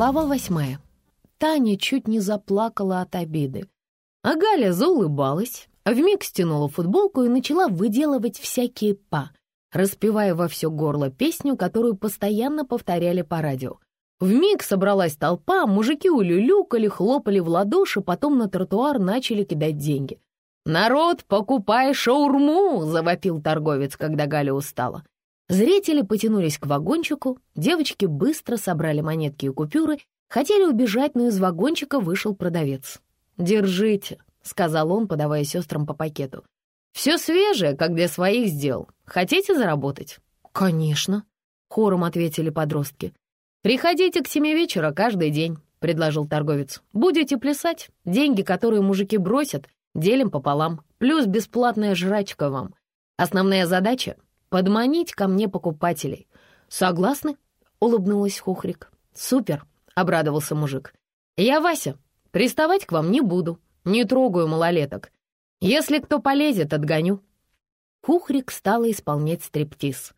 Глава восьмая. Таня чуть не заплакала от обиды. А Галя заулыбалась, вмиг стянула футболку и начала выделывать всякие «па», распевая во все горло песню, которую постоянно повторяли по радио. Вмиг собралась толпа, мужики улюлюкали, хлопали в ладоши, потом на тротуар начали кидать деньги. «Народ, покупай шаурму!» — завопил торговец, когда Галя устала. Зрители потянулись к вагончику, девочки быстро собрали монетки и купюры, хотели убежать, но из вагончика вышел продавец. «Держите», — сказал он, подавая сестрам по пакету. «Все свежее, как для своих сделал. Хотите заработать?» «Конечно», — хором ответили подростки. «Приходите к семи вечера каждый день», — предложил торговец. «Будете плясать. Деньги, которые мужики бросят, делим пополам. Плюс бесплатная жрачка вам. Основная задача — подманить ко мне покупателей». «Согласны?» — улыбнулась Хухрик. «Супер», — обрадовался мужик. «Я Вася. Приставать к вам не буду. Не трогаю малолеток. Если кто полезет, отгоню». Хухрик стала исполнять стриптиз.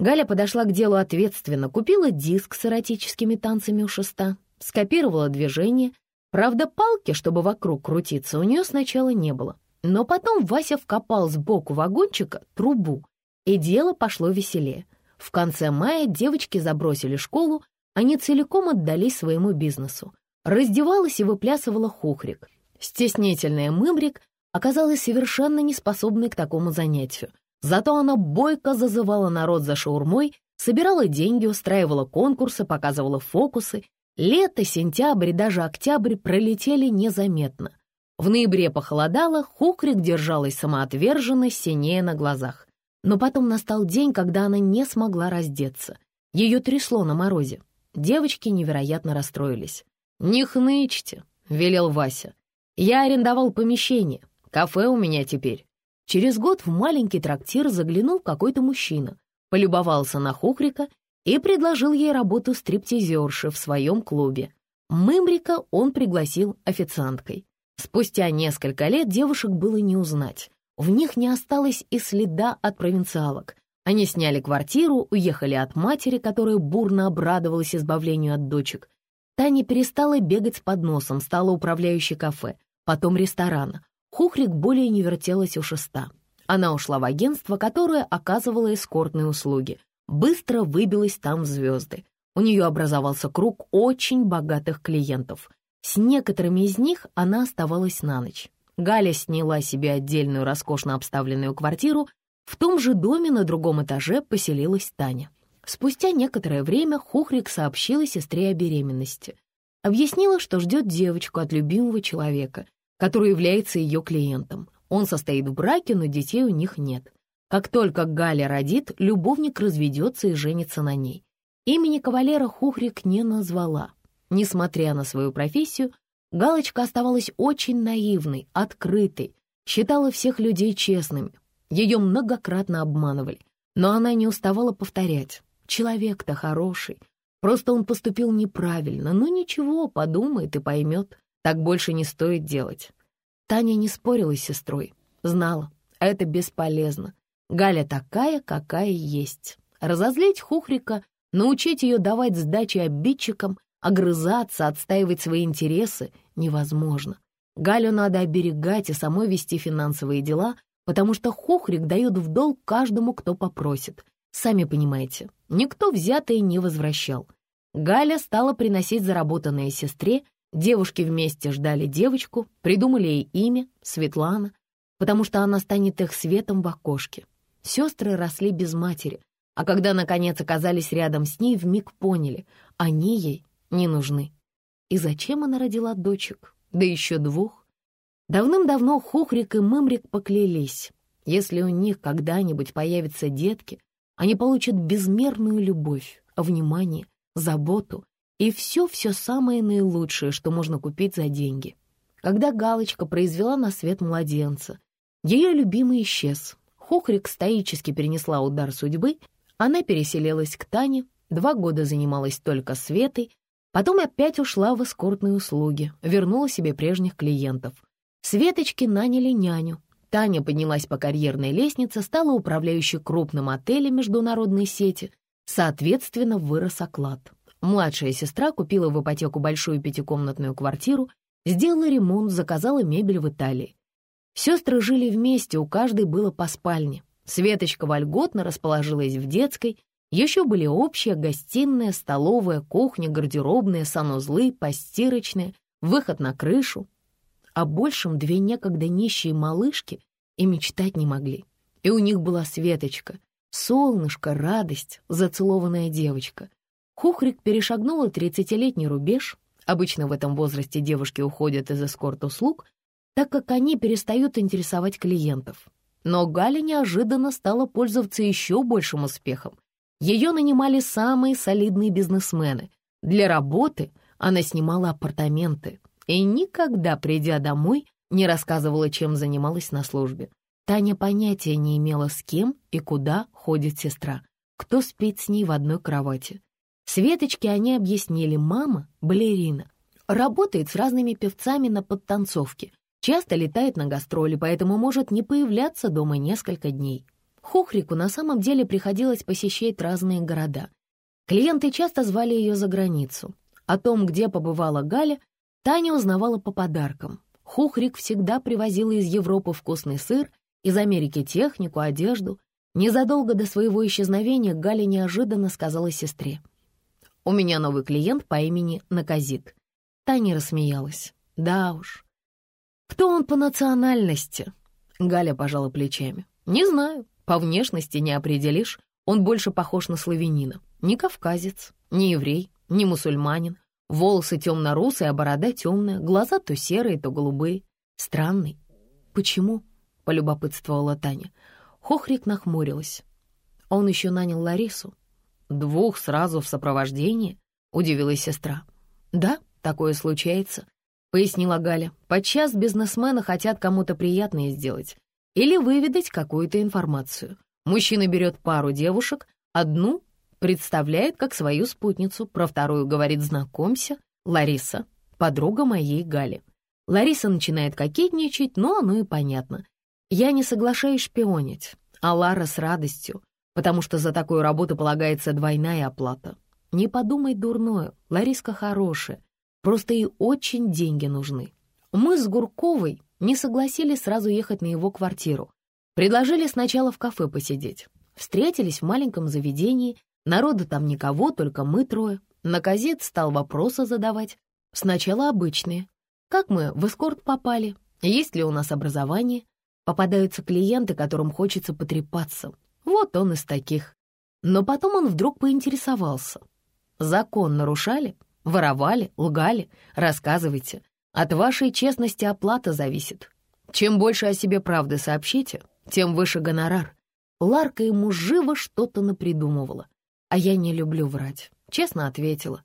Галя подошла к делу ответственно, купила диск с эротическими танцами у шеста, скопировала движение. Правда, палки, чтобы вокруг крутиться, у нее сначала не было. Но потом Вася вкопал сбоку вагончика трубу, и дело пошло веселее. В конце мая девочки забросили школу, они целиком отдались своему бизнесу. Раздевалась и выплясывала хухрик. Стеснительная мымрик оказалась совершенно неспособной к такому занятию. Зато она бойко зазывала народ за шаурмой, собирала деньги, устраивала конкурсы, показывала фокусы. Лето, сентябрь и даже октябрь пролетели незаметно. В ноябре похолодало, Хукрик держалась самоотверженно, синее на глазах. Но потом настал день, когда она не смогла раздеться. Ее трясло на морозе. Девочки невероятно расстроились. «Не хнычьте», — велел Вася. «Я арендовал помещение. Кафе у меня теперь. Через год в маленький трактир заглянул какой-то мужчина, полюбовался на Хухрика и предложил ей работу стриптизерши в своем клубе. Мымрика он пригласил официанткой. Спустя несколько лет девушек было не узнать. В них не осталось и следа от провинциалок. Они сняли квартиру, уехали от матери, которая бурно обрадовалась избавлению от дочек. Таня перестала бегать с подносом, стала управляющей кафе, потом ресторана. Хухрик более не вертелась у шеста. Она ушла в агентство, которое оказывало эскортные услуги. Быстро выбилась там в звезды. У нее образовался круг очень богатых клиентов. С некоторыми из них она оставалась на ночь. Галя сняла себе отдельную роскошно обставленную квартиру. В том же доме на другом этаже поселилась Таня. Спустя некоторое время Хухрик сообщила сестре о беременности. Объяснила, что ждет девочку от любимого человека, который является ее клиентом. Он состоит в браке, но детей у них нет. Как только Галя родит, любовник разведется и женится на ней. Имени кавалера Хухрик не назвала. Несмотря на свою профессию, Галочка оставалась очень наивной, открытой, считала всех людей честными. Ее многократно обманывали, но она не уставала повторять. Человек-то хороший, просто он поступил неправильно, но ничего, подумает и поймет. Так больше не стоит делать. Таня не спорила с сестрой. Знала, это бесполезно. Галя такая, какая есть. Разозлить Хухрика, научить ее давать сдачи обидчикам, огрызаться, отстаивать свои интересы невозможно. Галю надо оберегать и самой вести финансовые дела, потому что Хухрик дает в долг каждому, кто попросит. Сами понимаете, никто взятое не возвращал. Галя стала приносить заработанное сестре Девушки вместе ждали девочку, придумали ей имя — Светлана, потому что она станет их светом в окошке. Сестры росли без матери, а когда, наконец, оказались рядом с ней, вмиг поняли — они ей не нужны. И зачем она родила дочек, да еще двух? Давным-давно Хухрик и Мымрик поклялись, если у них когда-нибудь появятся детки, они получат безмерную любовь, внимание, заботу и все-все самое наилучшее, что можно купить за деньги. Когда Галочка произвела на свет младенца, ее любимый исчез. Хохрик стоически перенесла удар судьбы, она переселилась к Тане, два года занималась только Светой, потом опять ушла в эскортные услуги, вернула себе прежних клиентов. Светочки наняли няню. Таня поднялась по карьерной лестнице, стала управляющей крупным отелем международной сети, соответственно, вырос оклад. Младшая сестра купила в ипотеку большую пятикомнатную квартиру, сделала ремонт, заказала мебель в Италии. Сестры жили вместе, у каждой было по спальне. Светочка вольготно расположилась в детской, еще были общая гостиная, столовая, кухня, гардеробная, санузлы, постирочная, выход на крышу. О большем две некогда нищие малышки и мечтать не могли. И у них была Светочка, солнышко, радость, зацелованная девочка. Хухрик перешагнула тридцатилетний рубеж. Обычно в этом возрасте девушки уходят из эскорт-услуг, так как они перестают интересовать клиентов. Но Галя неожиданно стала пользоваться еще большим успехом. Ее нанимали самые солидные бизнесмены. Для работы она снимала апартаменты и никогда, придя домой, не рассказывала, чем занималась на службе. Таня понятия не имела, с кем и куда ходит сестра, кто спит с ней в одной кровати. Светочке они объяснили, мама — балерина, работает с разными певцами на подтанцовке, часто летает на гастроли, поэтому может не появляться дома несколько дней. Хухрику на самом деле приходилось посещать разные города. Клиенты часто звали ее за границу. О том, где побывала Галя, Таня узнавала по подаркам. Хухрик всегда привозила из Европы вкусный сыр, из Америки технику, одежду. Незадолго до своего исчезновения Галя неожиданно сказала сестре. «У меня новый клиент по имени Наказит». Таня рассмеялась. «Да уж, «Кто он по национальности?» Галя пожала плечами. «Не знаю, по внешности не определишь. Он больше похож на славянина. Не кавказец, не еврей, не мусульманин. Волосы темно-русые, а борода темная, глаза то серые, то голубые. Странный. Почему?» — полюбопытствовала Таня. Хохрик нахмурилась. Он еще нанял Ларису. «Двух сразу в сопровождении?» — удивилась сестра. «Да, такое случается. — пояснила Галя. «Подчас бизнесмены хотят кому-то приятное сделать или выведать какую-то информацию. Мужчина берет пару девушек, одну представляет как свою спутницу, про вторую говорит «знакомься», Лариса, подруга моей Гали. Лариса начинает кокетничать, но оно и понятно. Я не соглашаюсь шпионить, а Лара с радостью, потому что за такую работу полагается двойная оплата. Не подумай дурное, Лариска хорошая, Просто ей очень деньги нужны. Мы с Гурковой не согласились сразу ехать на его квартиру. Предложили сначала в кафе посидеть. Встретились в маленьком заведении. Народа там никого, только мы трое. На казет стал вопросы задавать. Сначала обычные. Как мы в эскорт попали? Есть ли у нас образование? Попадаются клиенты, которым хочется потрепаться. Вот он из таких. Но потом он вдруг поинтересовался. Закон нарушали? Воровали, лгали? Рассказывайте. От вашей честности оплата зависит. Чем больше о себе правды сообщите, тем выше гонорар. Ларка ему живо что-то напридумывала. А я не люблю врать, честно ответила.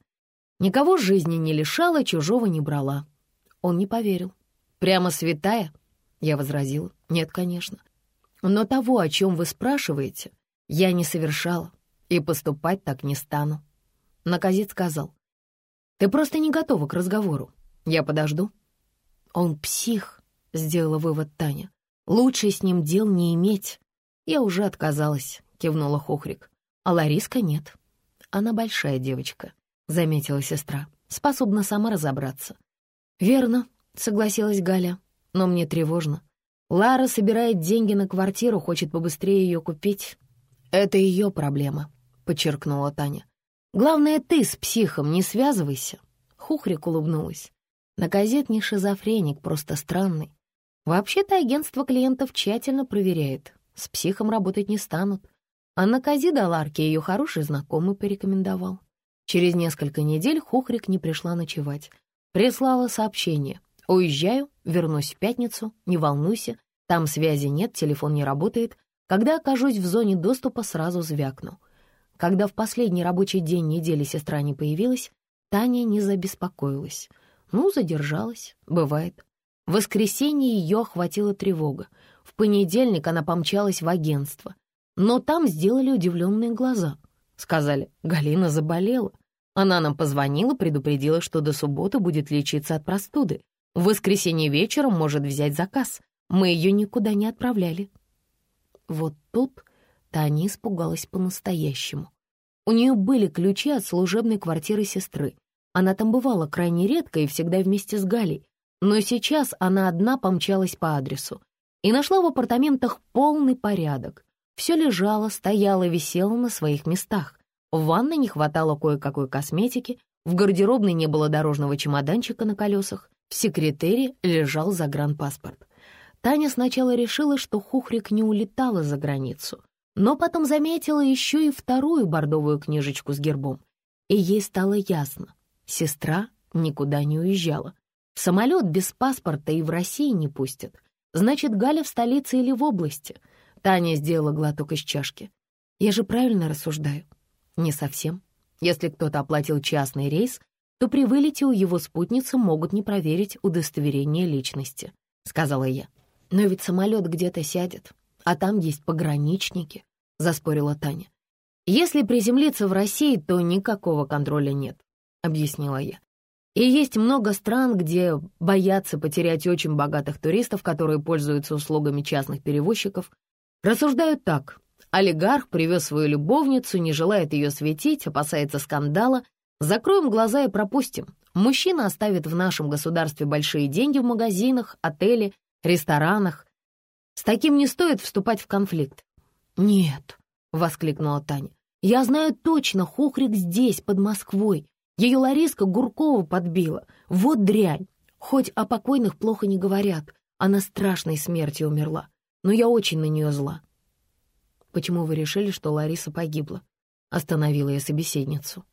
Никого жизни не лишала, чужого не брала. Он не поверил. «Прямо святая?» Я возразила. «Нет, конечно. Но того, о чем вы спрашиваете, я не совершала и поступать так не стану». Наказит сказал. Ты просто не готова к разговору. Я подожду». «Он псих», — сделала вывод Таня. «Лучше с ним дел не иметь». «Я уже отказалась», — кивнула Хохрик. «А Лариска нет». «Она большая девочка», — заметила сестра. «Способна сама разобраться». «Верно», — согласилась Галя. «Но мне тревожно. Лара собирает деньги на квартиру, хочет побыстрее ее купить». «Это ее проблема», — подчеркнула Таня. Главное, ты с психом не связывайся. Хухрик улыбнулась. Наказет не шизофреник, просто странный. Вообще-то агентство клиентов тщательно проверяет. С психом работать не станут. А на до Ларки ее хороший знакомый порекомендовал. Через несколько недель Хухрик не пришла ночевать. Прислала сообщение. «Уезжаю, вернусь в пятницу, не волнуйся, там связи нет, телефон не работает. Когда окажусь в зоне доступа, сразу звякну. Когда в последний рабочий день недели сестра не появилась, Таня не забеспокоилась. Ну, задержалась, бывает. В воскресенье ее охватила тревога. В понедельник она помчалась в агентство. Но там сделали удивленные глаза. Сказали, Галина заболела. Она нам позвонила, предупредила, что до субботы будет лечиться от простуды. В воскресенье вечером может взять заказ. Мы ее никуда не отправляли. Вот тут Таня испугалась по-настоящему. У нее были ключи от служебной квартиры сестры. Она там бывала крайне редко и всегда вместе с Галей, но сейчас она одна помчалась по адресу и нашла в апартаментах полный порядок. Все лежало, стояло, висело на своих местах. В ванной не хватало кое-какой косметики, в гардеробной не было дорожного чемоданчика на колесах, в секретере лежал загранпаспорт. Таня сначала решила, что Хухрик не улетала за границу, но потом заметила еще и вторую бордовую книжечку с гербом. И ей стало ясно, сестра никуда не уезжала. В самолет без паспорта и в России не пустят. Значит, Галя в столице или в области. Таня сделала глоток из чашки. Я же правильно рассуждаю? Не совсем. Если кто-то оплатил частный рейс, то при вылете у его спутницы могут не проверить удостоверение личности, сказала я. Но ведь самолет где-то сядет, а там есть пограничники, заспорила Таня. Если приземлиться в России, то никакого контроля нет, объяснила я. И есть много стран, где боятся потерять очень богатых туристов, которые пользуются услугами частных перевозчиков. Рассуждают так. Олигарх привез свою любовницу, не желает ее светить, опасается скандала. Закроем глаза и пропустим. Мужчина оставит в нашем государстве большие деньги в магазинах, отеле, ресторанах. С таким не стоит вступать в конфликт. «Нет», — воскликнула Таня, — «я знаю точно, Хохрик здесь, под Москвой. Ее Лариска Гуркова подбила. Вот дрянь. Хоть о покойных плохо не говорят. Она страшной смертью умерла. Но я очень на нее зла. Почему вы решили, что Лариса погибла? Остановила я собеседницу.